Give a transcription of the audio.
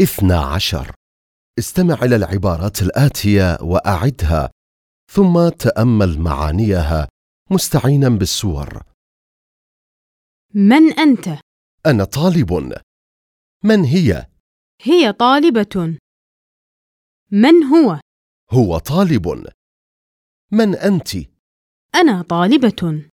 اثنا عشر استمع إلى العبارات الآتية وأعدها ثم تأمل معانيها مستعينا بالصور من أنت؟ أنا طالب من هي؟ هي طالبة من هو؟ هو طالب من أنت؟ أنا طالبة